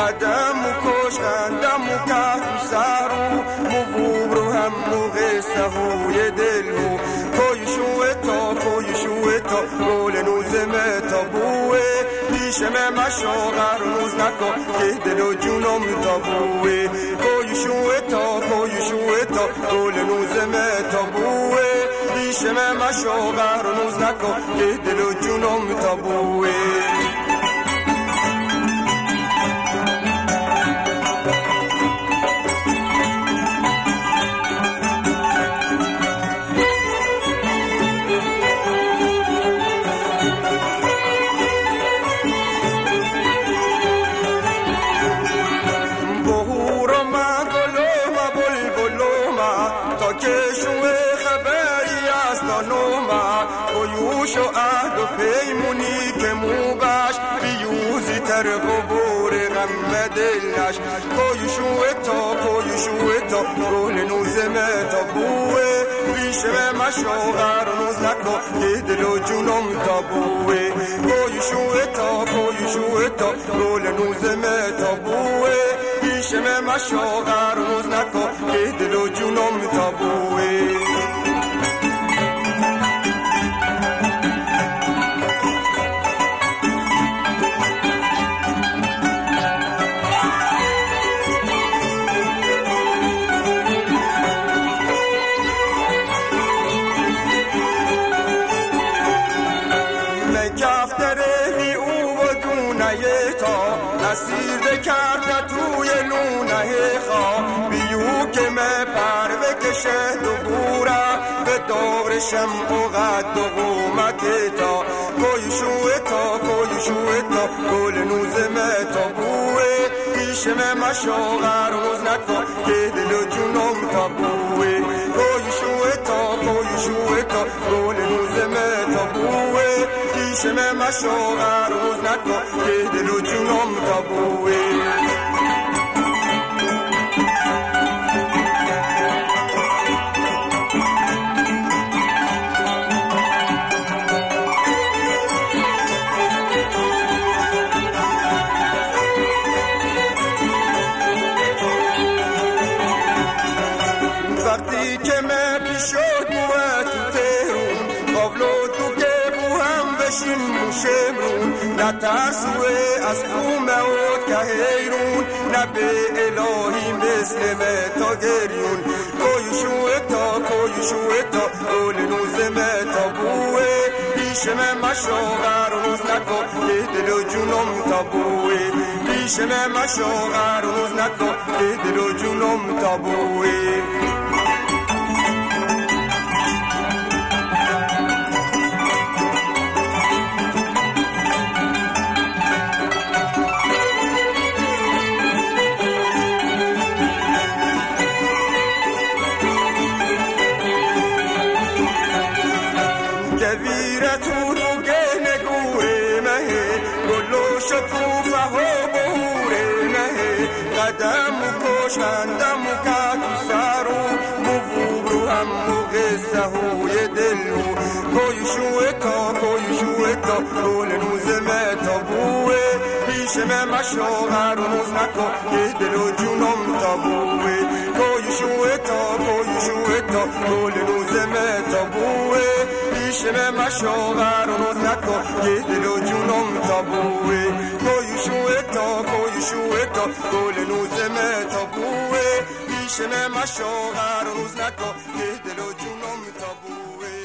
قدم و کش قدم و که تو سرو مو رو هم موقع سهوی دلو کوی شوه تا کوی شوه تا گل نوزمه تا بوه. پیشم مشا قرنوز نکن که دل و جونم تا بوه. کوی شوه تا کوی تا گل نوزمه تا بوه. پیشم مشا قرنوز نکن که دل و جونم تا بوه. تر قبور غم دلش. کویشو تا کویشو تا. گل نوزمه تا بوه. ریشه مشو غرنوز نکن یه دل و جونم تا بوه. کویشو تا کویشو تا. گل نوزمه تا بوه. ریشه مشو غرنوز اسیر کرد توی لونه خواه بیو که me پرو کشه دو بورا به دور شم و قد و قومت تا. کوی شوه تا کوی شوه تا گل نوزمه تا بوه پیشم مشا غروز نکن که دل جونم تا بوه. پیشم مشا غروز نکن که دل و جونم تا بوه هم بشیم موشمرون نه ترسوه از خومه و که هیرون نه به الهی مثل تا گریون کویشوه تا کویشوه تا اول نوزمه تا بوه پیشم مشو غروز نکن یه دل و جونم تا بوه پیشم مشو غروز نکن یه دل و جونم تا بوه دویره تو رو گه نگوره مه گلو شکوفه ها بهوره مه قدم و کشندم و کتو سرو مفورو هم و قصه های دلو کوی شوه تا کوی شوه تا. رول نوزمه تا بوه. پیشم مشو غروز نکن یه دل و جونم تا بوه. کوی شوه تا کوی شوه تا. رول نوزمه تا بوه. پیشم مشو غروز نکن. یه دل و جونم تا بوه. کوی شوه تا رول نوزمه تا. بوه. پیشم مشو غروز نکن. یه دل و جونم تا بوه. کوی شوه